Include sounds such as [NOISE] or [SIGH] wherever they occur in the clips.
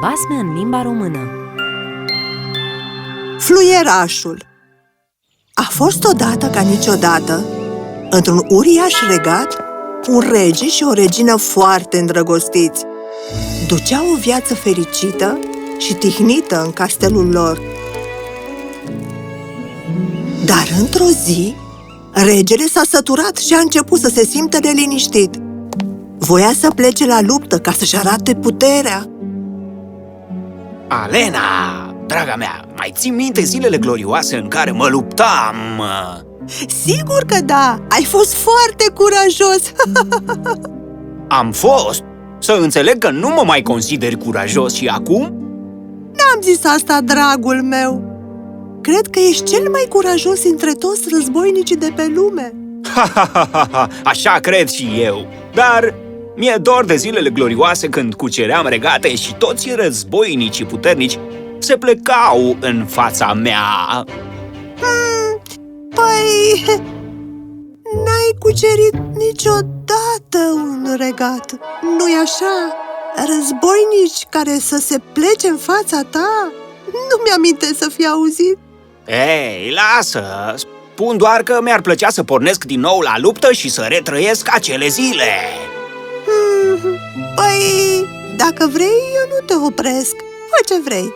Basme în limba română Fluierașul A fost odată ca niciodată, într-un uriaș regat, un rege și o regină foarte îndrăgostiți. Duceau o viață fericită și tihnită în castelul lor. Dar într-o zi, regele s-a săturat și a început să se simtă neliniștit. Voia să plece la luptă ca să-și arate puterea. Alena, draga mea, mai ții minte zilele glorioase în care mă luptam? Sigur că da! Ai fost foarte curajos! [LAUGHS] Am fost? Să înțeleg că nu mă mai consideri curajos și acum? N-am zis asta, dragul meu! Cred că ești cel mai curajos dintre toți războinicii de pe lume! Ha, ha, ha, ha, ha, așa cred și eu, dar mi-e dor de zilele glorioase când cuceream regate și toți războinicii puternici se plecau în fața mea. Hmm, păi... N-ai cucerit niciodată un regat, nu-i așa? Războinici care să se plece în fața ta? Nu mi-aminte să fi auzit Ei, lasă! Spun doar că mi-ar plăcea să pornesc din nou la luptă și să retrăiesc acele zile hmm, Păi, dacă vrei, eu nu te opresc Fă ce vrei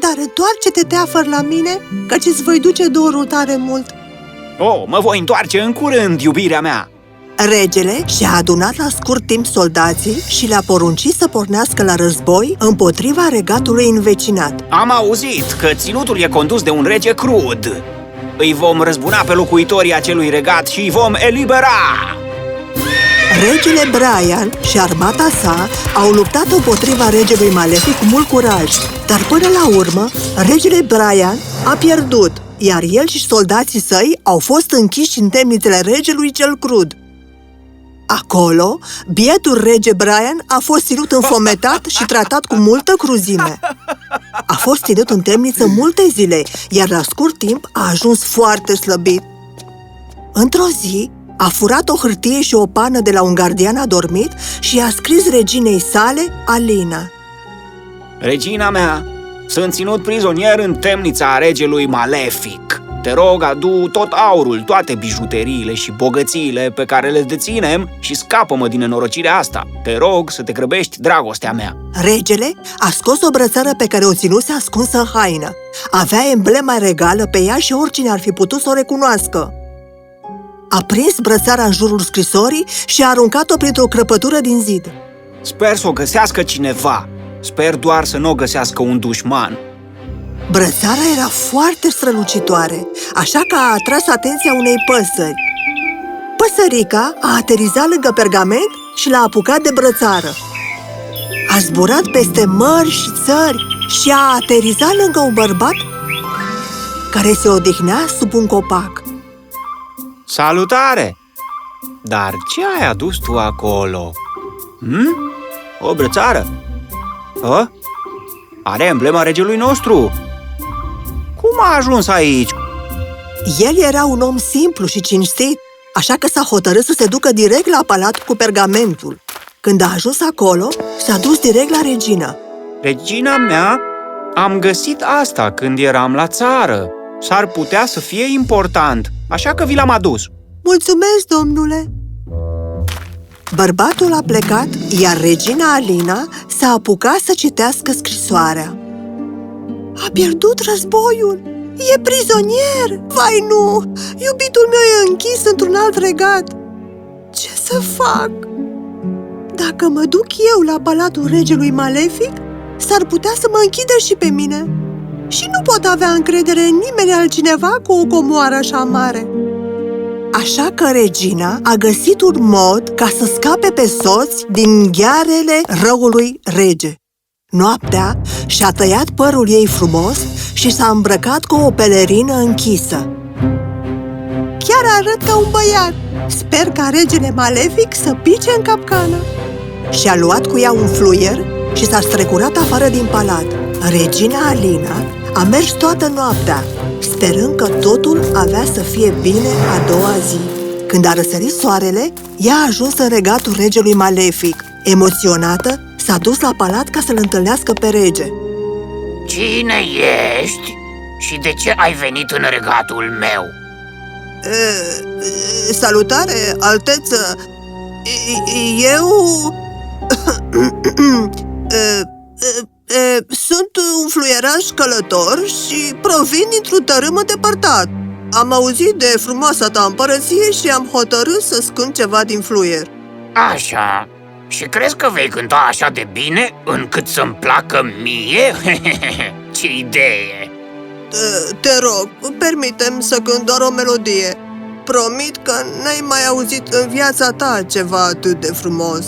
Dar întoarce-te teafăr la mine, căci îți voi duce dorul tare mult Oh, mă voi întoarce în curând, iubirea mea! Regele și-a adunat la scurt timp soldații și le-a poruncit să pornească la război împotriva regatului învecinat. Am auzit că ținutul e condus de un rege crud. Îi vom răzbuna pe locuitorii acelui regat și îi vom elibera! Regele Brian și armata sa au luptat împotriva regelui Malefic cu mult curaj, dar până la urmă, regele Brian a pierdut, iar el și soldații săi au fost închiși în temnițele regelui cel crud. Acolo, bietul rege Brian a fost ținut înfometat și tratat cu multă cruzime. A fost ținut în temniță multe zile, iar la scurt timp a ajuns foarte slăbit. Într-o zi, a furat o hârtie și o pană de la un gardian adormit și a scris reginei sale, Alina. Regina mea, sunt ținut prizonier în temnița regelui Malefic. Te rog, adu tot aurul, toate bijuteriile și bogățiile pe care le deținem și scapă-mă din nenorocirea asta. Te rog să te grăbești, dragostea mea. Regele a scos o brățară pe care o ținuse ascunsă în haină. Avea emblema regală pe ea și oricine ar fi putut să o recunoască. A prins brățara în jurul scrisorii și a aruncat-o printr-o crăpătură din zid. Sper să o găsească cineva. Sper doar să nu o găsească un dușman. Brățara era foarte strălucitoare, așa că a atras atenția unei păsări. Păsărica a aterizat lângă pergament și l-a apucat de brățară. A zburat peste mări și țări și a aterizat lângă un bărbat care se odihnea sub un copac. Salutare! Dar ce ai adus tu acolo? Hm? O brățară? A? Are emblema regelui nostru! Cum a ajuns aici? El era un om simplu și cinstit, așa că s-a hotărât să se ducă direct la palat cu pergamentul. Când a ajuns acolo, s-a dus direct la regină. Regina mea, am găsit asta când eram la țară. S-ar putea să fie important, așa că vi l-am adus. Mulțumesc, domnule! Bărbatul a plecat, iar regina Alina s-a apucat să citească scrisoarea. A pierdut războiul! E prizonier! Vai nu! Iubitul meu e închis într-un alt regat! Ce să fac? Dacă mă duc eu la palatul regelui malefic, s-ar putea să mă închidă și pe mine. Și nu pot avea încredere în nimeni altcineva cu o comoară așa mare. Așa că regina a găsit un mod ca să scape pe soți din ghearele răului rege. Noaptea și-a tăiat părul ei frumos și s-a îmbrăcat cu o pelerină închisă. Chiar arăt ca un băiat! Sper ca regele malefic să pice în capcană! Și-a luat cu ea un fluier și s-a strecurat afară din palat. Regina Alina a mers toată noaptea, sperând că totul avea să fie bine a doua zi. Când a răsărit soarele, ea a ajuns în regatul regelui malefic. Emoționată, s-a dus la palat ca să-l întâlnească pe rege. Cine ești și de ce ai venit în regatul meu? E, e, salutare, alteță! E, Eu... [CLEARS THROAT] e, e, e, sunt un fluieraș călător și provin dintr-un tărâm îndepărtat. Am auzit de frumoasa ta împărăție și am hotărât să scând ceva din fluier. Așa, și crezi că vei cânta așa de bine încât să-mi placă mie? [LAUGHS] ce idee! E, Te rog, permitem să cânt doar o melodie. Promit că n-ai mai auzit în viața ta ceva atât de frumos.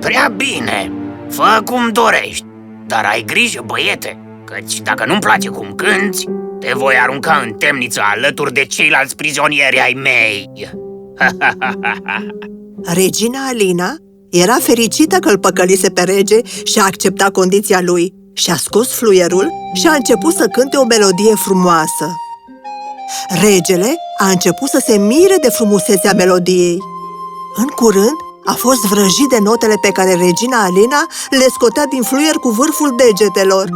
Prea bine, fă cum dorești, dar ai grijă, băiete, căci dacă nu-mi place cum cânti, te voi arunca în temniță alături de ceilalți prizonieri ai mei. [LAUGHS] Regina Alina era fericită că îl păcălise pe rege și a acceptat condiția lui. Și-a scos fluierul și a început să cânte o melodie frumoasă. Regele a început să se mire de frumusețea melodiei. În curând, a fost vrăjit de notele pe care regina Alina le scotea din fluier cu vârful degetelor.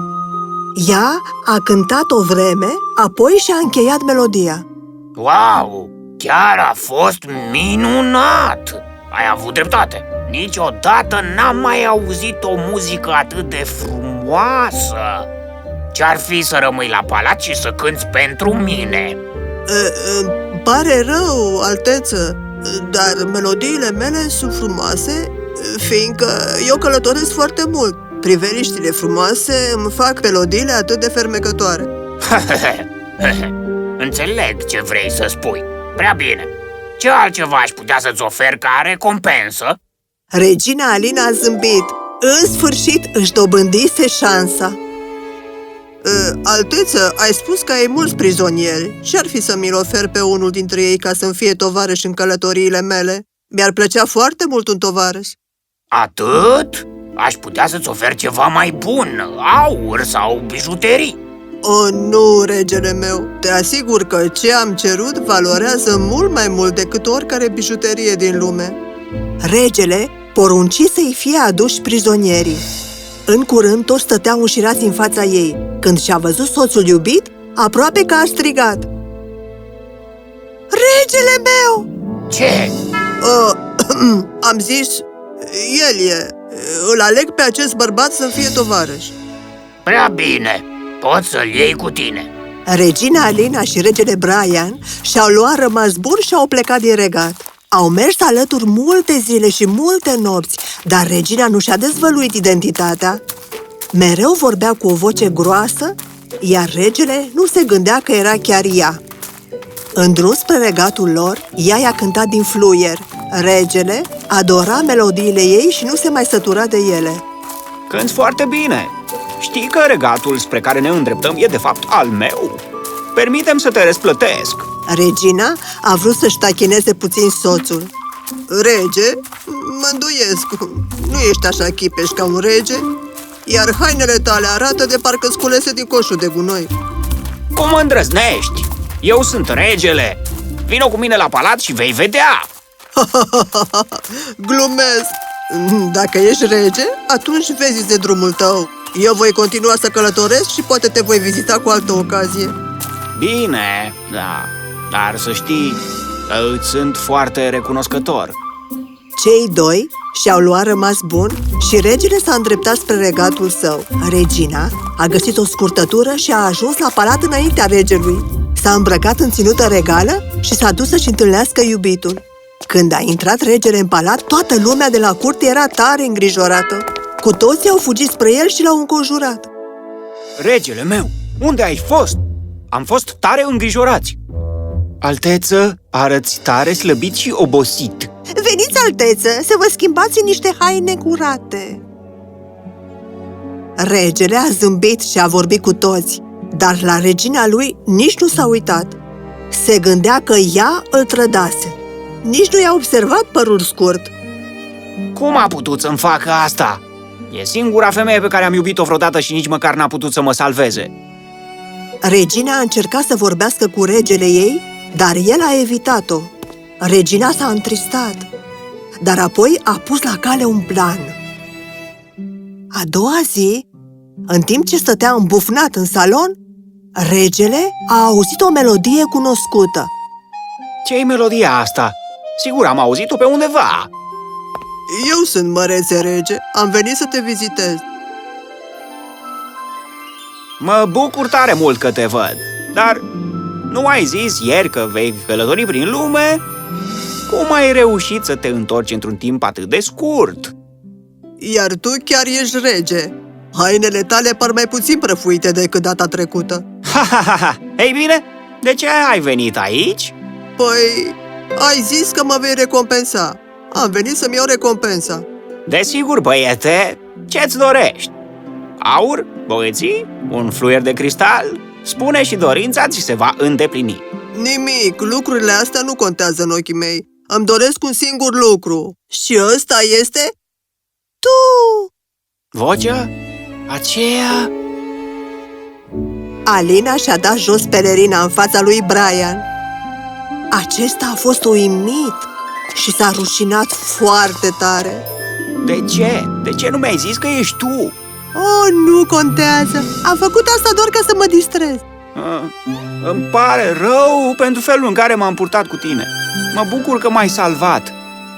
Ea a cântat o vreme, apoi și-a încheiat melodia. Wow, chiar a fost minunat! Ai avut dreptate. Niciodată n-am mai auzit o muzică atât de frumoasă. Ce-ar fi să rămâi la palat și să cânți pentru mine? E, îmi pare rău, alteță, dar melodiile mele sunt frumoase, fiindcă eu călătoresc foarte mult. Priveliștile frumoase îmi fac melodiile atât de fermecătoare. [LAUGHS] Înțeleg ce vrei să spui. Prea bine. Ce altceva aș putea să-ți ofer ca recompensă? Regina Alina a zâmbit. În sfârșit își dobândise șansa. E, Alteță, ai spus că ai mulți prizonieri. Ce-ar fi să mi-l ofer pe unul dintre ei ca să-mi fie tovarăș în călătoriile mele? Mi-ar plăcea foarte mult un tovarăș. Atât? Aș putea să-ți ofer ceva mai bun, aur sau bijuterii. O, nu, regele meu, te asigur că ce am cerut valorează mult mai mult decât oricare bijuterie din lume. Regele porunci să-i fie aduși prizonierii. În curând, toți stăteau înșirați în fața ei. Când și-a văzut soțul iubit, aproape că a strigat. Regele meu! Ce? Uh, [CLEARS THROAT] am zis, el e. Îl aleg pe acest bărbat să fie tovarăș. Prea bine, poți să-l iei cu tine. Regina Alina și regele Brian și-au luat rămas bun și au plecat din regat. Au mers alături multe zile și multe nopți, dar regina nu și-a dezvăluit identitatea. Mereu vorbea cu o voce groasă, iar regele nu se gândea că era chiar ea. În drum spre regatul lor, ea i-a cântat din fluier. Regele adora melodiile ei și nu se mai sătura de ele. Cânti foarte bine. Știi că regatul spre care ne îndreptăm e de fapt al meu? Permitem să te răsplătesc. Regina a vrut să-și tachineze puțin soțul. Rege? Mă îndoiesc. Nu ești așa chipeș ca un rege, iar hainele tale arată de parcă sculese din coșul de gunoi. Cum îndrăznești? Eu sunt regele. Vino cu mine la palat și vei vedea. [LAUGHS] Glumesc! Dacă ești rege, atunci vezi de drumul tău. Eu voi continua să călătoresc și poate te voi vizita cu altă ocazie. Bine, da, dar să știi că îți sunt foarte recunoscător. Cei doi și-au luat rămas bun și regele s-a îndreptat spre regatul său. Regina a găsit o scurtătură și a ajuns la palat înaintea regelui. S-a îmbrăcat în ținută regală și s-a dus să-și întâlnească iubitul. Când a intrat regele în palat, toată lumea de la curte era tare îngrijorată. Cu toții au fugit spre el și l-au înconjurat. Regele meu, unde ai fost? Am fost tare îngrijorați. Alteță, arăți tare slăbit și obosit. Veniți, alteță, să vă schimbați în niște haine curate. Regele a zâmbit și a vorbit cu toți, dar la regina lui nici nu s-a uitat. Se gândea că ea îl trădase. Nici nu i-a observat părul scurt. Cum a putut să-mi facă asta? E singura femeie pe care am iubit-o vreodată și nici măcar n-a putut să mă salveze. Regina a încercat să vorbească cu regele ei, dar el a evitat-o. Regina s-a întristat, dar apoi a pus la cale un plan. A doua zi, în timp ce stătea îmbufnat în salon, regele a auzit o melodie cunoscută. Ce-i melodia asta? Sigur, am auzit-o pe undeva. Eu sunt mărețe rege, am venit să te vizitez. Mă bucur tare mult că te văd, dar nu ai zis ieri că vei călători prin lume? Cum ai reușit să te întorci într-un timp atât de scurt? Iar tu chiar ești rege. Hainele tale par mai puțin prăfuite decât data trecută. Ha, ha, ha, ha! Ei bine, de ce ai venit aici? Păi, ai zis că mă vei recompensa. Am venit să-mi iau recompensa. Desigur, băiete, ce-ți dorești? Aur? Bogății? Un fluier de cristal? Spune și dorința ți se va îndeplini. Nimic, lucrurile astea nu contează în ochii mei. Îmi doresc un singur lucru. Și ăsta este... Tu! Vocea? Aceea? Alina și-a dat jos pelerina în fața lui Brian. Acesta a fost uimit și s-a rușinat foarte tare. De ce? De ce nu mi-ai zis că ești tu? Oh, nu contează! Am făcut asta doar ca să mă distrez. Ah, îmi pare rău pentru felul în care m-am purtat cu tine. Mă bucur că m-ai salvat.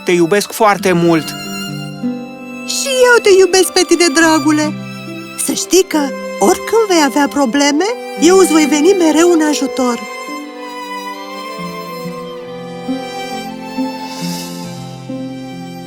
Te iubesc foarte mult. Și eu te iubesc pe tine, dragule! Să știi că, oricând vei avea probleme, eu îți voi veni mereu în ajutor.